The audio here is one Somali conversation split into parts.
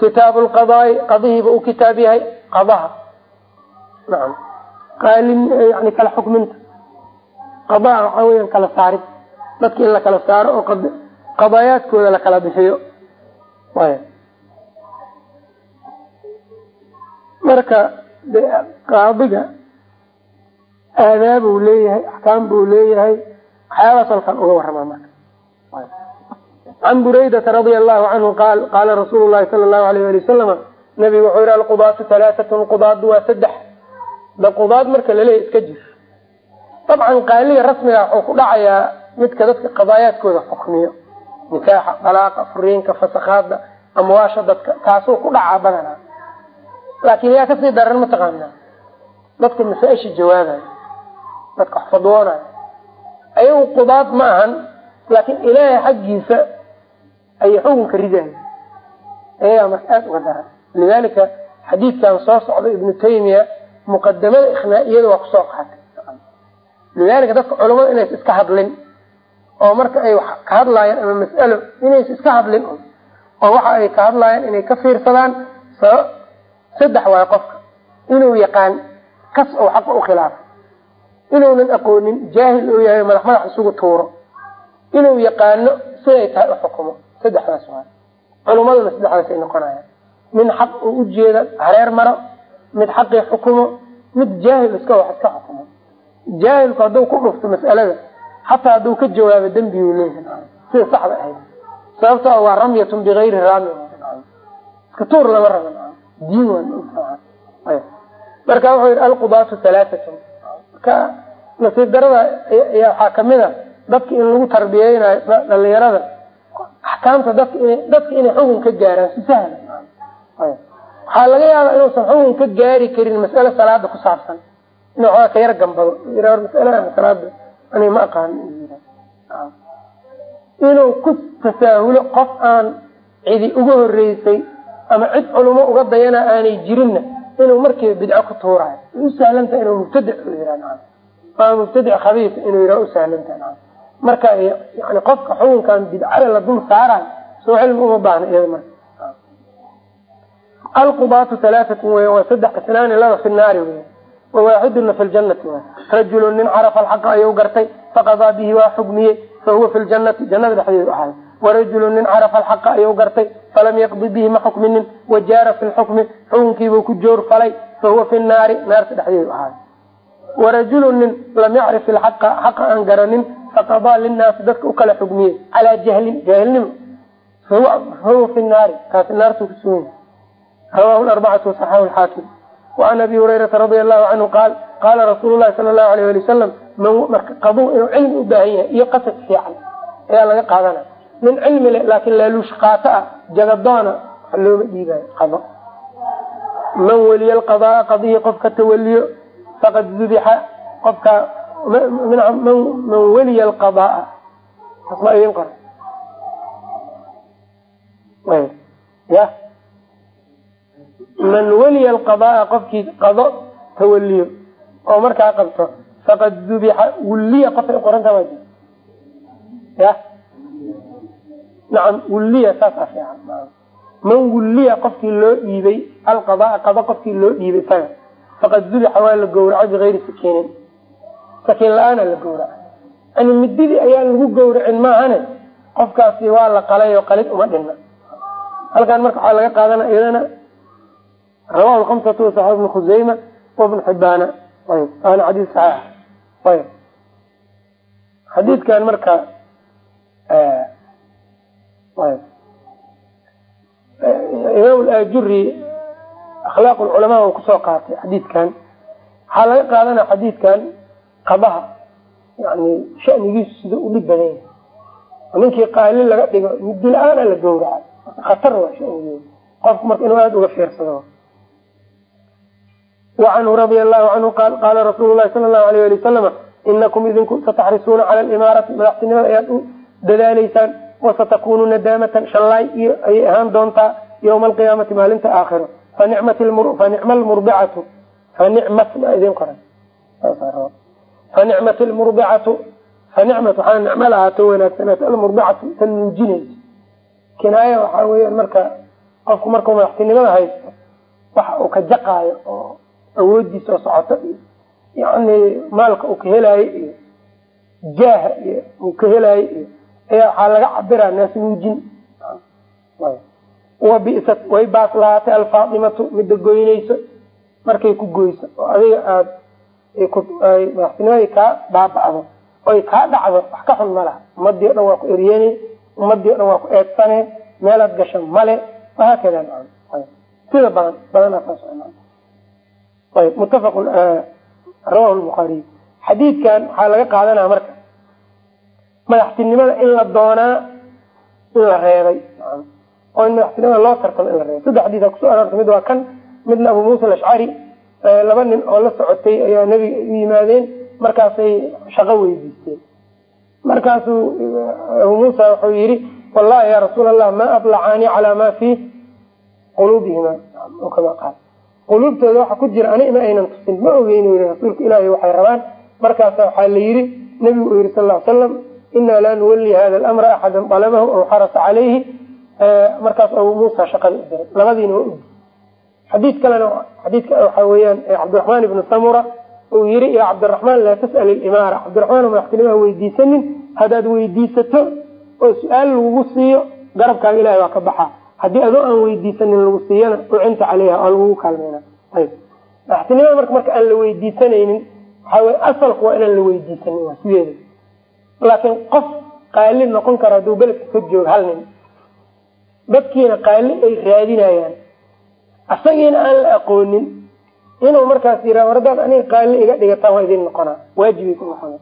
kitaabu lqadaai qadihiiba uu kitaab yahay qadaha. Naam. Qaalin yani kala xukminta. Qadaa waxaa weyan kala saarid. Dadka in la kala saaro oo qadaayaadkooda la kala bixiyo. Marka qaadiga aadaab uu leeyahay axkaam buu leeyahay waxyaabaas halkan uga waramaa marka can buraydata radia allahu canhu qaal qaala rasuulu llahi sala allahu alayh ali wasalama nabigu wuxuu yihi alqudaatu halaatatun qudaadu waa saddex da qudaad marka laleeyahy iska jir dabcan qaaliga rasmiga wuxuu ku dhacayaa midka dadka qadaayaadkooda xukmiyo nikaaxa dalaaqa furiinka fasakhaada amwaasha dadka taasuu ku dhacaa badanaa laakiin yaa ka sii daran mataqaanaa dadka masaa-isha jawaabayo dadka wax ayagu qudaad ma ahan laakiin ilaahay xaggiisa ayay xukunka ridayo ayagaa marka aada uga daran. Lidalika xadiidkan soo socda ibnu taymiya muqadamada ikhnaa-iyada waa ku soo qaatay. Lidalika dadka culamada inaysa iska hadlin oo marka ay wax ka hadlaayaan ama mas'alo inaysa iska hadlin oo waxa ay ka hadlaayaan inay ka fiirsadaan sabab saddex waayo qofka. Inuu yaqaan kas ou xaqa u khilaafay inuunan aqoonin jaahil uu yahay madax madax isugu tuuro. Inuu yaqaano siday tahay u xukumo saddexdaas waay. Culumaduna saddexdaas ay noqonayaan. Mid xaq uu ujeeda hareer maro. Mid xaqii xukumo mid jaahil iska wax iska xukumo. Jaahilku hadduu ku dhufto mas'alada xataa hadduu ka jawaabo dembiguu leeyahay. Sida saxda ahayd. Sababto waa ramyatun bigayri raami iska tuur lama raba diin marka wuxuu yihi alqudaatu halaatatun marka nasiib darada ayaa waxaa ka mid a dadka in lagu tarbiyeynayo dhalinyarada axkaamta dadka in dadka inay xukun ka gaaraan si sahla waxaa laga yaabaa inuusan xukun ka gaari karin mas'ale salaada ku saabsan. In waxaa ka yar gambado masaladan salaada ani ma aqaan. Inuu ku tasaahulo qof aan cidi uga horeysay ama cid culumo uga dayana aanay jirinna inuu markiiba bidco ku tuurayo. Way u sahlanta inuu mubtadic yia ama mubtadic khabiis inuu yia usahlanta marka yani qofka xukunkan bidcada la dul saarayo soo cilmi uma baahna iyada marka. Alqudaatu halaatatun wey waa saddex isnaani laba fi naari wey wawaaxiduna fi ljanati w rajulu nin carafa alxaqa ayuu gartay faqadaa bihi waa xugmiyey fahuwa fi ljanati jannada dhexdeedu ahaay warajulu nin carafa alxaqa ayuu gartay falam yaqdi bihi ma xukminin wajaara fi lxukmi xukunkiibuu ku joor falay fahuwa fi naari naarta dhexdeedu ahaay warajulu nin lam yacrif ilxaqa xaqa aan garanin faqadaa linaasi dadka u kala xugmiyey calaa jahlin jaahilnimo fahuwa fi naari kaasi naartu kusugan rawahu arbacatu wasaxahu lxaakim waan abi hurayrata radia allahu canhu qaal qaala rasuulu lahi sala allahu alayh ali wasalam marka qaduu inuu cilmi u baahan yahay iyo qasad fiican ayaa laga qaadanaya nin cilmi le laakin laaluush qaato ah jagadoona waxa looma dhiibayo qado man weliya alqadaa qadihii qofka tawaliyo faqad dubixa qofka man weliya alqadaa asma idin qora ya man weliya alqadaa qofkii qado tawaliyo oo markaa qabto faqad dubixa wulliya qofay uqoranta ma ya nacam wulliya saasaa fiican man wulliya qofkii loo dhiibay alqadaa qado qofkii loo dhiibay isaga faqad dubixa waa la gowraco bigayri sakiinin sakiin la'aana la gowraca. Yani mididii ayaan lagu gowracin maahane qofkaasi waa la qalay oo qalid uma dhinna halkan marka waxaa laga qaadana iyadana rawahu lkamsatu wasaxaab ibnu khuseyma wabnu xibaana ayb waana xadiis saxiix. Ayb xadiidkan marka imaam ajuri akhlaaq lculamaa u ku soo qaatay xadiidkan. Waxaa laga qaadanaya xadiidkan qabaha yani shanigiisu sida u dhib badan yahay ninkii qaalin laga dhigo midi la'aana la gowraca khatar waa shanigeeda qofku marka inuu aada uga fiirsado. Wacanhu radia allahu canhu qaal qaala rasuulu lahi sala allahu alayh ali wasalama inakum idinku sataxrisuuna cala alimaarati madaxtinimada ayaad u dadaaleysaan wasatakunu nadaamatan shallaay iyo ayay ahaan doontaa yawma alqiyaamati maalinta aakhiro. Fanicma lmurbicatu fanicmat ma idin qoran fanicmat lmurbicatu fanicmat waxaa nicmo lahaato wanaagsanaato almurbicatu tan nuujinaysa kinaaya waxaa weyaan marka qofku markuu madaxtinimada haysto waxa uu ka jaqaayo oo awoodiisa oo socoto iyo yani maalka uu ka helaayo iyo jaaha iyo uu ka helaayo iyo ayaa waxaa laga cabiraa naas nuujin wabisat way baas lahaatay alfaatimatu midda goynayso markay ku goyso oo adiga aada madaxtinimadii kaa baaba'do oy kaa dhacdo wax ka xun ma laha ummadii o dhan waa ku eryene ummadii o dhan waa ku eedsane meelaad gasha male wahaakada sida badan badanayb muttafaqun rawahu lbukhaariy xadiidkan waxaa laga qaadanaya marka madaxtinimada in la doonaa in la reebay. Oo in madaxtinimada loo tartamo in la reebay. Saddex xadiis aa ku soo aroortay mid waa kan midna abu muusa alashcari laba nin oo la socotay ayaa nebiga u yimaadeen markaasay shaqo weydiisteen. Markaasuu abu muusa wuxuu yihi wallahi ya rasuul allah ma adlacaanii calaa ma fi quluubihima? Kama qaal quluubtooda waxa ku jira ani ma aynan tusin. Ma ogeyn rasuulka ilaahay waxay rabaan. Markaasa waxaa la yihi nebigu uu yihi sal ly slam inaa laa nuwali hada lamra axada dalabahu aw xarasa calayhi. Markaas abu muusa shaqada u diray. Labadiina waa ugi xadiid kalena xadiidka waxa weeyaan cabdiraxmaan ibnu samura uu yihi ya cabdiraxmaan laa tas'al ilimaara cabdiraxmaan madaxtinimaha weydiisanin haddaad weydiisato oo su'aal lagugu siiyo garabkaaga ilahay waa ka baxaa haddii adoo aan weydiisanin lagu siiyana ucinta caleyha oo lagugu kaalmeyna madaxtinimada marka marka aan la weydiisanaynin waxaa wey asalku waa inaan la weydiisanin waa sideeda laakiin qof qaali noqon kara hadduu beledka ka joogo hal nin dadkiina qaali ay raadinayaan asagiina aan la aqoonin inuu markaas yira war hadaad aniga qaali iga dhigataan waa idin noqonaa waajibay ku noqona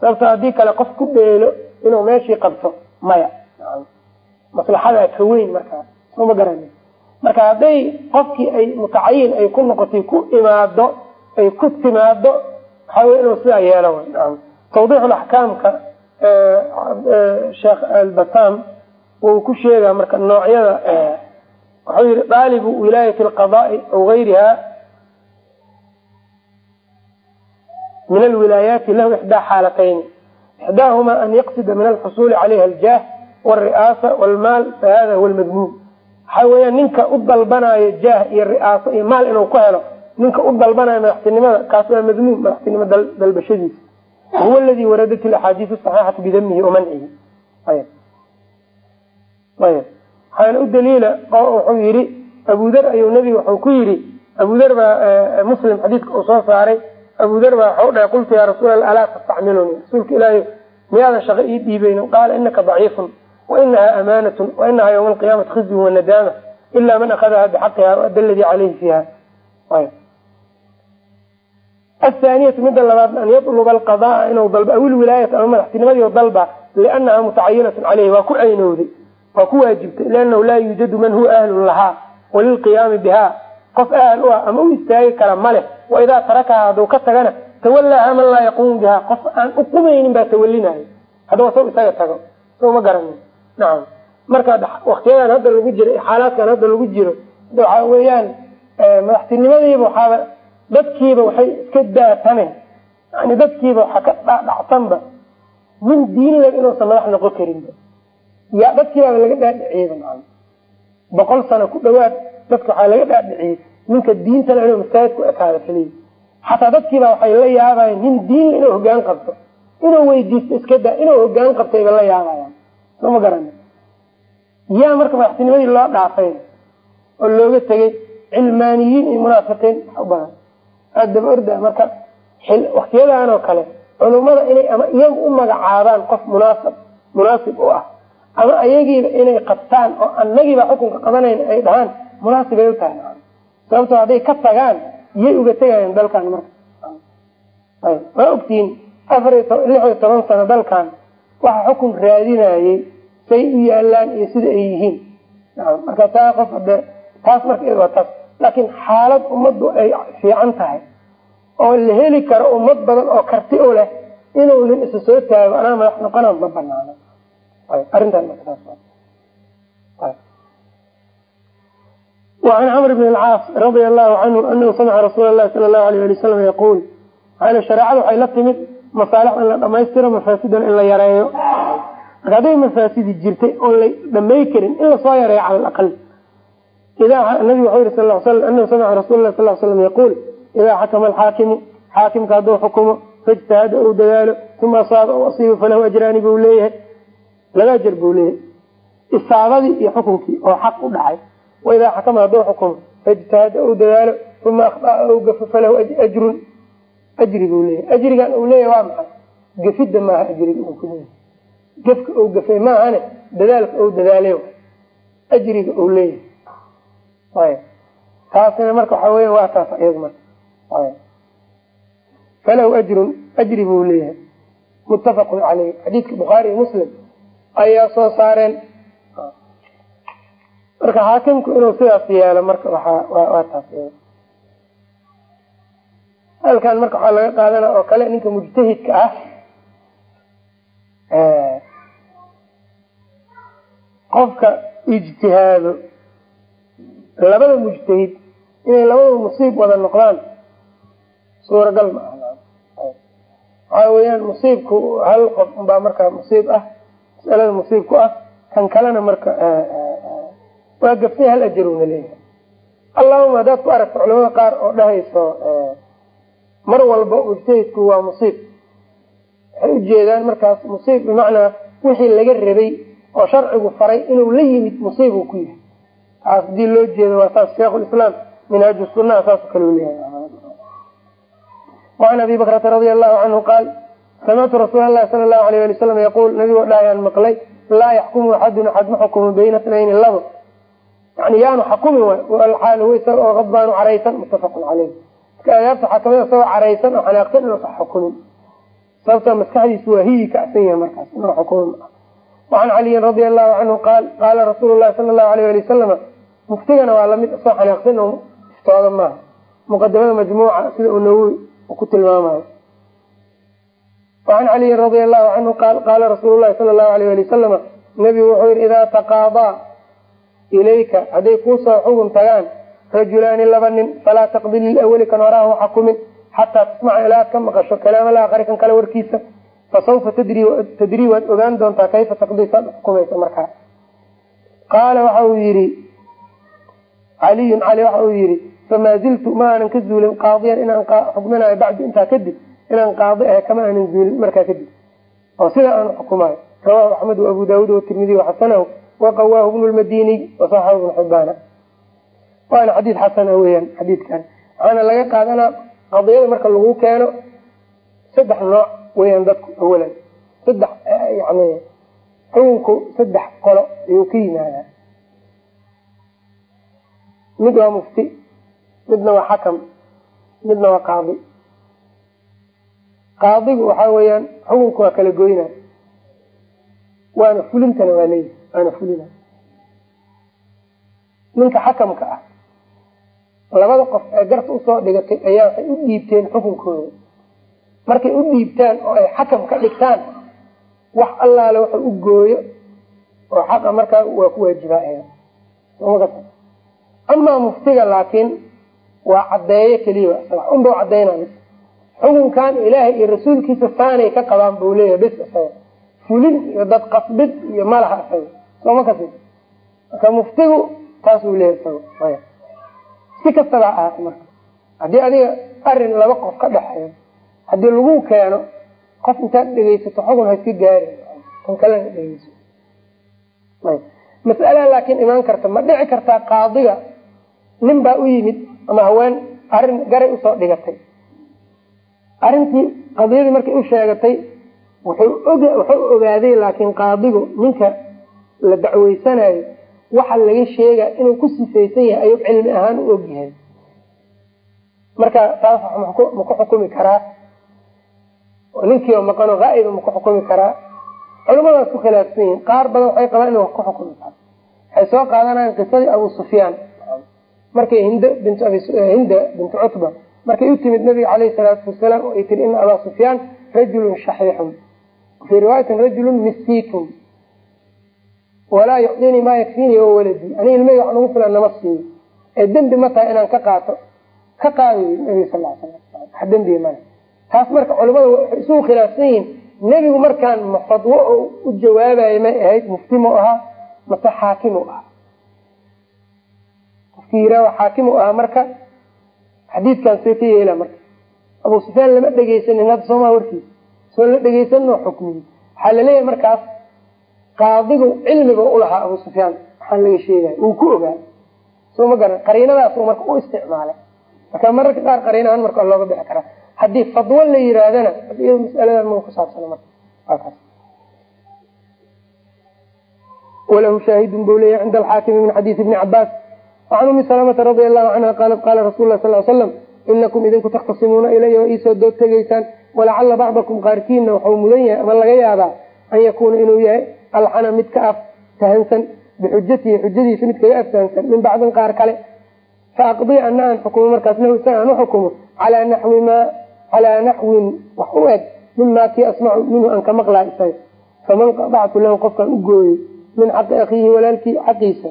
sababto haddii kale qof ku dheelo inuu meeshii qabto maya. Maslaxadaa ka weyn markaa soma garani. Marka hadday qofkii ay mutacayin ay ku noqotay ku imaado ay ku timaado waxaa wey inuu sidaa yeelo tawdiixul axkaamka sheekh albasam wuu ku sheegaa marka noocyada wuxuu yihi daalibu wilaayati alqadaai aw gayriha min alwilaayaati lahu ixdaa xaalatayn. Ixdaahuma an yaqsida min alxusuuli calayha aljaah wari'aasa walmaal fahada huwa lmadmuum waxaa weeyaan ninka u dalbanayo jaah iyo ri'aaso iyo maal inuu ku helo ninka u dalbanayo madaxtinimada kaas waa madmuum madaxtinimo dalbashadiisa. Huwa aladii waradat ilaxaadiis saxiixatu bidamihi wa mancihi waxaana u daliila wuxuu yihi abudar ayuu nebiga wuxuu ku yidhi abudar baa muslim xadiidka uu soo saaray abudar baa waxau dhahay qultu yaa rasuul alla alaa tastacmiluni? Rasuulka ilaahay miyaadan shaqo ii dhiibaynin qaala inaka daciifun wainaha amaanatun wainaha ywma alqiyaamati khizyun wanadaama ila man akhadaha bixaqiha waada ladii caleyhi fiiha athaaniyatu midda labaad an yatluba alqada'a inuu dalbo aw ilwilaayata ama madaxtinimadii dalba lianaha mutacayinatun caleyhi waa ku caynowday waa ku waajibtay liannahu laa yuujadu man huwa ahlun lahaa walilqiyaami biha qof ahal u ah ama u istaagi kara ma leh waidaa tarakaha hadduu ka tagana tawallaaha man laa yaquumu biha qof aan uqumaynin baa tawalinayo hadduu saw isaga tago so ma garanin. Nacam marka waktiyadan hadda lagu jiro xaalaadkan hadda lagu jiro waxa weeyaan madaxtinimadiiba waxaaba dadkiiba waxay iska daatamen yani dadkiiba waxaa ka dhadhacsanba min diinlag inuusan madax noqon karinba ya dadkiibaaba laga dhaadhiciyeyba maa boqol sano ku dhawaad dadka waxaa laga dhaadhiciyey ninka diintana inuu masaajid ku ekaado keliya xataa dadkiiba waxay la yaabayan nin diinla inuu hogaan qabto. Inuu weydiisto iska daa inuu hogaan qabtayba la yaabayan soo ma garani yaa marka madaxtinimadii loo dhaafay oo looga tegay cilmaaniyiin iyo munaafiqiin wax u badan. Aada daba orda marka waktiyadan oo kale culummada inay ama iyagu u magacaabaan qof munaasab munaasib u ah ama ayagiiba inay qabtaan oo annagiiba xukunka qabanayn ay dhahaan munaasibay u tahay. Sababtoo hadday ka tagaan iyay uga tegayaan dalkan marka. Waa ogtihiin afar lix iyo toban sano dalkan waxa xukun raadinayey say u yaalaan iyo sida ay yihiin. Marka taa qof hade taas marka waa taas. Laakiin xaalad ummaddu ay fiican tahay oo la heli karo ummad badan oo karti u leh inuu nin isa soo taago anaa madax noqona ma banaano an camr bn caas radia lahu canhu anahu samica rasuul lahi sal lahu alayh ali wasalam yaquul an shareecada waxay la timid masaalix in la dhamaystiro mafaasidan in la yareeyo marka hadday mafaasidi jirtay oon la dhamay karin in la soo yareeyo cala aqal nabiga waxau yiri sal sl anahu samica rasul lah sal slam yaquul idaa xakama alxaakimu xaakimka hadduu xukumo faijtahada ou dadaalo uma asaaba ou asiiba falahu ajraani buu leeyahay laba ajar buu leeyahay isaabadii iyo xukunkii oo xaq u dhacay. Waidaa xakama hadduu xukumo faijtahada ou dadaalo uma akhdaa ou gafo falahu ajrun. Ajri buu leeyahay. Ajrigan uu leeyahay waa maxay? Gafidda maaha ajriga uu ku leeyahay. Gafka ou gafay maahane dadaalka ou dadaalay ajriga uu leeyahay. Taasina marka waxa weya waa taas iyag marka. Falahu ajrun ajri buu leeyahay. Muttafaqun caleyh xadiidka bukhaari iyo muslim ayaa soo saareen. Marka xaakimku inuu sidaas yeelo marka waa taas halkan marka waxaa laga qaadana oo kale ninka mujtahidka ah qofka ijtihaado labada mujtahid inay labada musiib wada noqdaan suuragal ma aha. Waxaa weyaan musiibku hal qof unbaa markaa musiib ah masalada musiib ku ah kan kalena marka waa gaftay hal ajaruna leeyahay. Allahuma haddaad ku aragto culamada qaar oo dhahayso mar walba mujtahidku waa musiib. Waxay ujeedaan markaas musiib bimacnaa wixii laga rabay oo sharcigu faray inuu la yimid musiib uu ku yahay taas haddii loo jeedo waa saas sheikhulislaam minhaaj sunaa saasu kale leeyahay. وعn abi bakrata radi allahu canhu qaal samictu rasuul lahi sala lahu alayh ali wasalam yaquul nabigoo dhahayaan maqlay laa yaxkumu axadun axad ma xukumo bayna tnayni labo yani yaanu xakumin alxaal huwa isaga oo qadbaanu caraysan muttafaqun caleyh marka adaabta waxaa isagoo caraysan oo xanaaqsan inuusa xukumin sababtoo maskaxdiisu waa hiyi kacsan yahay markaas inuu xukumin wacan caliyin radia allahu canhu qaal qaala rasuulu lahi sala lahu alayh ali wasalama muftigana waa la mid isagoo xanaaqsan oo iftooda maaha muqadamada majmuuca sida uu nawowi ku tilmaamayo wacan caliyin radia allahu canhu qaal qaala rasuulu lahi sala lahu alayh ali wasalama nabigu wuxuu yihi idaa taqaadaa ilayka hadday kuusoo xugun tagaan rajulaani laba nin falaa taqdi lilawali kan horaha ha xukumin xataa tasmaca ilaa aad ka maqasho kalaam alaakhari kan kale warkiisa fasawfa tadrii waad ogaan doontaa kayfa taqdii saad xukumaysa markaa qaala waxa uu yihi caliyun cali waxa uu yihi famaa ziltu ma ka zuulin inaan qaadi ahay kama aanan zuulin markaa kadib. Oo sida aan xukumayo rawahu axmed abu daawuud watirmidiy waxasanahu waqawaahu bnu lmadiniy wasaxahu bnu xibaana waana xadiid xasana weyaan xadiidkan. Waxaana laga qaadanaa qadiyada marka lagu keeno saddex nooc weyaan dadku awalan. Saddex yani xukunku saddex qolo ayuu ka yimaadaa. Mid waa mufti midna waa xakam midna waa qaadi qaadigu waxa weeyaan xukunka waa kala goyna waana fulintana waa leeyahy waana fulina. Ninka xakamka ah labada qof ee garta u soo dhigatay ayaa waxay u dhiibteen xukunkooda. Markay u dhiibtaan oo ay xakam ka dhigtaan wax allaale waxa u gooyo oo xaqa markaa waa ku waajibaa amaa muftiga laakiin waa cadeeyo keliya unba cadeynayo xukunkan ilaahay iyo rasuulkiisa saanay ka qabaan buu leeyahay bis isaga fulin iyo dad qasbid iyo malaha isaga sooma kasi? Marka muftigu taasuu leeyahay isaga si kastabaa ahaata marka haddii adiga arrin laba qof ka dhexeeyo haddii lagu keeno qof intaad dhegeysato xukun ha iska gaari. Kan kalena dhegeyso mas'alaa laakiin imaan karta ma dhici kartaa qaadiga nin baa u yimid ama haween arrin garay u soo dhigatay arrintii qadiyadii markay u sheegatay wuxuu ogaaday laakiin qaadigu ninka la dacweysanayo waxa laga sheega inuu ku sifaysan yahay ayuu cilmi ahaan u ogyahay marka taas ma ku xukumi karaa ninkiioo maqano aa'iba ma ku xukumi karaa. Culamadaas ku khilaafsan yihiin qaar badan waxay qabaan inu ku xukumi karo. Waxay soo qaadanayaan qisadii abu sufyaan. Markay hind bint hinda bintu cutba markay u timid nabiga caleyhi salaatu wasalaam oo ay tiri ina abaa sufyaan rajulun shaxiixun fii riwaayatin rajulun miskiitun walaa yucdinii maa yakfiinii o waladii ani ilmeyga wax nagu filan nama siiyo ee dembi ma tahay inaan ka qaato. Ka qaadayo nabiga sal l slam wax dembiga male taas marka culamada waxay isugu khilaafsan yihiin nebigu markaan ma fadwo oo u jawaabayo may ahayd mufti mu ahaa mase xaakim u ahaa qofkii yiraa xaakim u ahaa marka xadiidkan see ka yeela marka. Abu sufyaan lama dhegeysanin hadda sooma warkiisa soo la dhegeysanoo xukmiyi waxaa la leeyahay markaas qaadigu cilmiga ulahaa abu sufyaan waxaan laga sheegaya uu ku ogaa soo ma garan qariinadaas marka u isticmaalay. Marka mararka qaar qariinahan marka looga bixi karaa. Haddii fadwo la yiraahdana masalada ma kusaabsana marka. Kaas. Walahu shaahidun buu leeyahy cinda alxaakimi min xadiisi ibni cabaas wacan umi salamata radia allahu canha qaalat qaala rasul lah sal slam inakum idinku takhtasimuuna ilaya waa iisoo dood tegaysaan walacala bacdakum qaarkiina waxau mudan yahay ama laga yaabaa an yakuuna inuu yahay alxana mid ka af tahansan bixujatihi xujadiisa mid kaga aftahansan min bacdin qaar kale faaqdii ana aan xukumo markaas lahu isaga aan uxukumo calaa naxwi ma calaa naxwin wax u eg mimaa kii asmacu minhu aan ka maqlaa isaga faman qadactu lahu qofkaan u gooyo min xaqi akhiihi walaalkii xaqiisa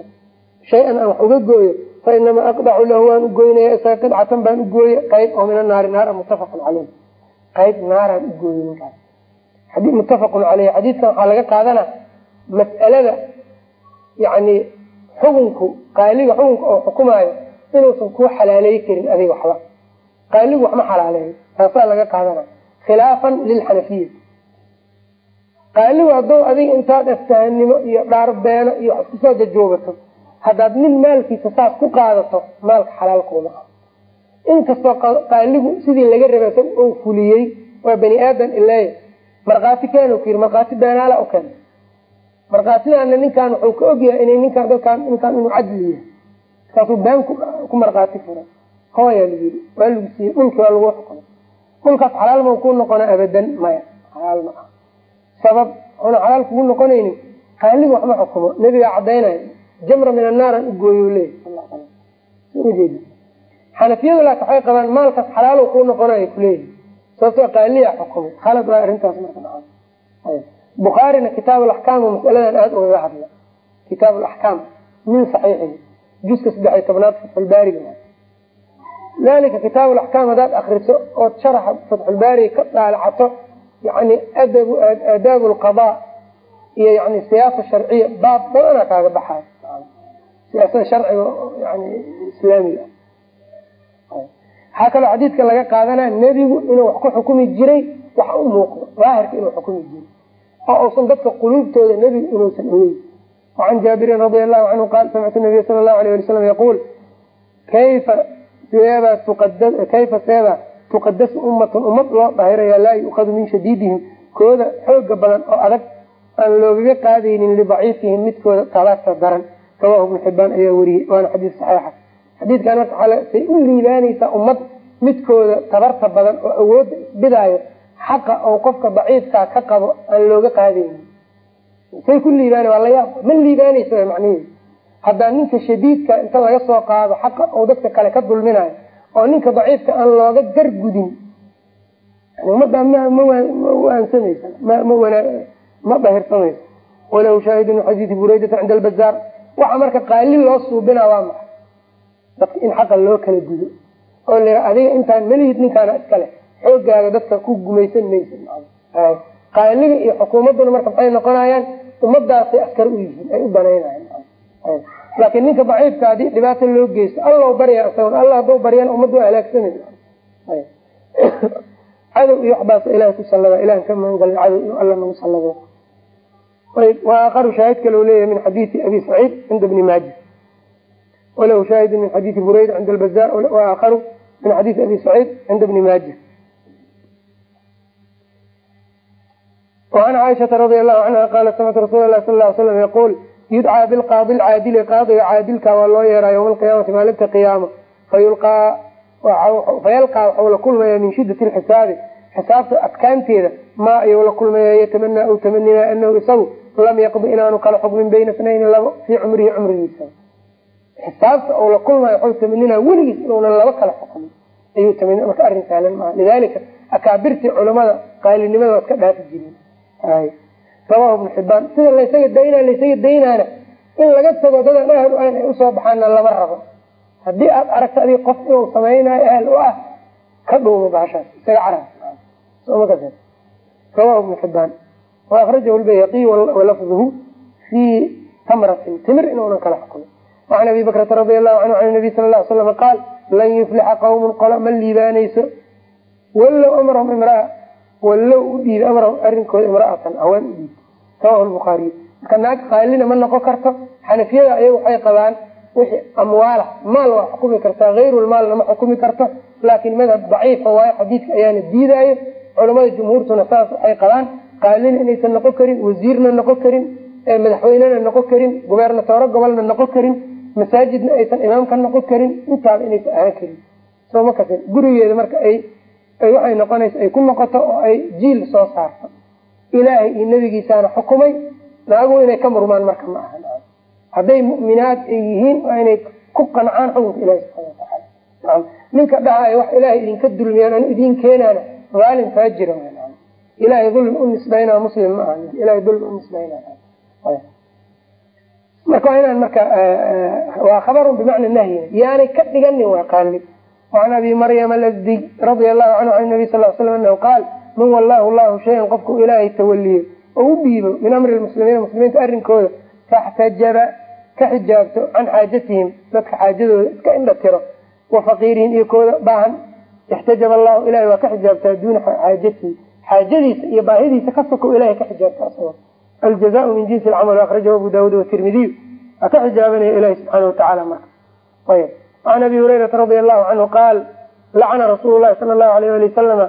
shay-an aan wax uga gooyo fa inamaa aqdacu lahu waan u goynaya isaga qidcatan baan u gooye qayb oo min anaari naara muttafaqun caleyh qayb naaraan u gooye ninkaas muttafaqun caleyh xadiidkan waxaa laga qaadana mas'alada yani xukunku qaaliga xukunka oo xukumaayo inuusan kuu xalaaleey karin adiga waxba qaaligu waxma xalaaleeyo taasaa laga qaadana khilaafan lilxanafiya qaaligu hadduu adiga intaad aftahanimo iyo dhaarbeeno iyo wax iskusoo jajoobato haddaad nin maalkiisa saas ku qaadato maalka xalaalkuuma ah inkastoo qaaligu sidii laga rabay sa u fuliyey waa bani aadan iley markhaati keenu ku yiri markhaati beenaala u keena markhaatidaana ninkan wuxuu ka ogyahay inay ninkaan dadkaan ninkaan inuu cadli yahay. Markaasuu been ku markhaati furay hooyaa lagu yiri waa lagu siiyey dhulki waa lagu xukumay dhulkaas xalaal ma ku noqona abadan maya. Xalaal ma ah sabab una xalaal kugu noqonaynin. Qaaliga waxma xukumo. Nebigaa caddaynaya jamra min annaaran u gooyo leeyahy. Xanafiyadu laakin waxay qabaan maalkaas xalaal kuu noqonayo kuleeyahy sababtoo qaaliya xukumay khalad waa arrintaas marka bukhaarina kitaab alaxkaam masaladan aada ugaga hadla kitaab alaxkaam min saxiixihi juska saddex iyo tobnaad fatxulbaariga dalika kitaab alaxkaam haddaad akriso ood sharaxa fatxulbaariga ka daalacato yani adab aadaabu lqadaa iyo yani siyaasa sharciya baab badanaa kaaga baxayo siyaasada sharciga yani islaamiga. Waxaa kaloo xadiidka laga qaadanaya nebigu inuu wax ku xukumi jiray wax u muuqdo. Daahirka inuu xukumi jiray. Oo uusan dadka quluubtooda nebigu inuusan ogeyn. Wacan jaabirin radia allahu canhu qaal samictu nabiya sala allahu alayh ali slam yaquul kayfa seeba kayfa seeba tuqadasu ummatun ummad loo dhahiraya laa yuukadu min shadiidihim. Kooda xooga badan oo adag aan loogaga qaadaynin lidaciifihim midkooda tabaarta daran rawahu ibnu xibaan ayaa weriyey waana xadiis saxiixa. Xadiidkan marka say u liibaanaysaa ummad midkooda tabarta badan oo awoodda isbidaayo xaqa oo qofka daciifkaa ka qabo aan looga qaadaynin. Say ku liibaan waa layaab ma liibaanaysa macniheedu haddaa ninka shadiidka inta laga soo qaado xaqa oo dadka kale ka dulminayo oo ninka daciifka aan looga gargudin ummadda ma waansamaysa ma dahirsamaysa walahu shaahid xadiidi buraydata cinda albazaar waxa marka qaali loo suubina waa maxay? Dadka in xaqa loo kala gudo. Oo la adiga intaan malihid ninkaana iskale xoogaaga dadka ku gumaysan maysa qaaliga iyo xukuumadduna marka maxay noqonayaan? Ummadaasay askar u yihiin ay u banaynayan laakiin ninka daciifka haddii dhibaato loo geysto alla barya isaga alla haduu baryana ummadda waa halaagsamay cadow iyo waxbaas ilahay ku sallada ilahan ka magangalay cadow inuu alla nagu sallado aqaru shaahid kale leeyahay min xadiii abi saciid cinda bni maaja walahu shaahidu min xadiii bureyr cinda lbazaar waaqaru min xadiii abi saciid cinda bni maaja an caaishaa radi alahu canha qaala samictu rasuula lahi sal l slam yaquul yudcaa bilqaadi lcaadili qaadiga caadilka waa loo yeeraa ywma alqiyaamati maalinta qiyaama fayalqaa waxau la kulmaya min shidati lxisaabi xisaabta adkaanteeda maa ayuu la kulmaya yatamanaa u tamanimaa anahu isagu lam yaqdi inaanu kala xukmin bayna snayni labo fii cumrihi cumrigiisa. Xisaabta u la kulmaya waxuu tamanina weligiis inuunan laba kala xukmin ayuu tamani marka arrin sahlan maaha lidalika akaabirtii culamada qaalinimada waa dhaafi jireen rawahu ibnu xibaan sida laysaga dayna laysaga daynaana. In laga tago dadaan ahal u ayn ay u soo baxaana lama rabo. Haddii aad aragto adig qof inuu samaynayo ahal u ah ka dhuumo baashaas isaga carab rawahu ibnu xibaan wa akhrajahu lbayhaqiy walafduhu fii tamratin timir inuunan kala xukumin wacan abi bakrata radia allahu canhu can nabiy sala ly slam qaal lan yuflixa qawmun qolo ma liibaanayso? Wallow amrahum imraa wallow u dhiiba amrahum arrinkooda imraatan haween u dhiib. Rawahu lbukhaariy marka naag qaalina ma noqon karto xanafiyada ayagu waxay qabaan wixii amwaala maal waa xukumi kartaa hayrulmaalna ma xukumi karto laakiin madhab daciifa waayo xadiidka ayaana diidaayo culamada jumhuurtuna saas waxay qabaan qaalina inaysan noqon karin wasiirna noqon karin madaxweynena noqon karin gubernatooro gobolna noqon karin masaajidna aysan imaam ka noqon karin intaaba inaysan ahaan karin. Soo ma kasin gurigeeda marka ay waxay noqonaysa ay ku noqoto oo ay jiil soo saarto. Ilaahay iyo nebigiisaana xukumay naagu inay ka murmaan marka ma aha. Hadday mu'minaad ay yihiin waa inay ku qancaan xukunka ilahi subxana watacaala ninka dhahayo wax ilaahay idinka dulmiyaan anu idin keenaana aalim faajira ilahay dulmi u nisbaynaa muslim ma aha ilahay dulmi u nisbaynaa marka waa inaan marka waa khabarun bimacna nahyi yaanay ka dhiganin waa qaalib وعn abi maryam alasdiy radia allahu canhu can nabi sal slam anahu qaal man wallahu llahu shayan qofku ilaahay tawaliyo oo u dhiibo min amri muslimiina muslimiinta arrinkooda faxtajaba ka xijaabto can xaajatihim dadka xaajadooda iska indha tiro wa faqiirihim iyo kooda baahan ixtajaba allahu ilahay waa ka xijaabtaa duuna xaajatihi xaajadiisa iyo baahidiisa ka soko ilahay ka xijaabta asagoo aljazaau min jinsi alcamal akhrajahu abu daawuud watirmidiy waa ka xijaabanaya ilahi subxaana watacaala marka ayb an abi hurayrata radia allahu canhu qaal lacana rasuulu lahi sala allahu alayh ali wasalama